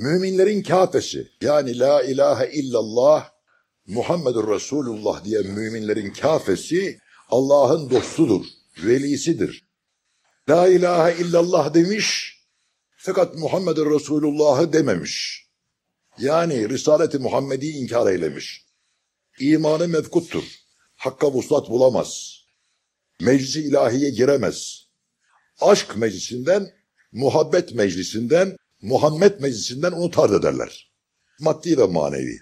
Müminlerin kafesi yani la ilahe illallah Muhammedur Resulullah diye müminlerin kafesi Allah'ın dostudur, velisidir. La ilahe illallah demiş fakat Muhammedur Resulullah'ı dememiş. Yani Risaleti Muhammed'i inkar eylemiş. İmanı mevkuttur. Hakka vuslat bulamaz. Meclisi ilahiye giremez. Aşk meclisinden, muhabbet meclisinden, Muhammed meclisinden onu tard ederler. Maddi ve manevi.